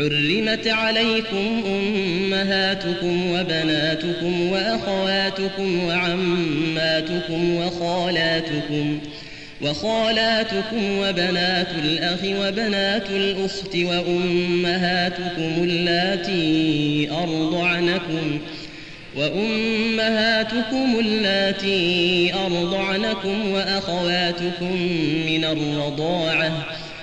حرمت عليكم أمهاتكم وبناتكم وأخواتكم وعماتكم وخالاتكم وخالاتكم وبنات الأخ وبنات الأخت وأمهاتكم اللاتي أرضعنكم وأمهاتكم اللاتي أرضعنكم وأخواتكم من الرضاعة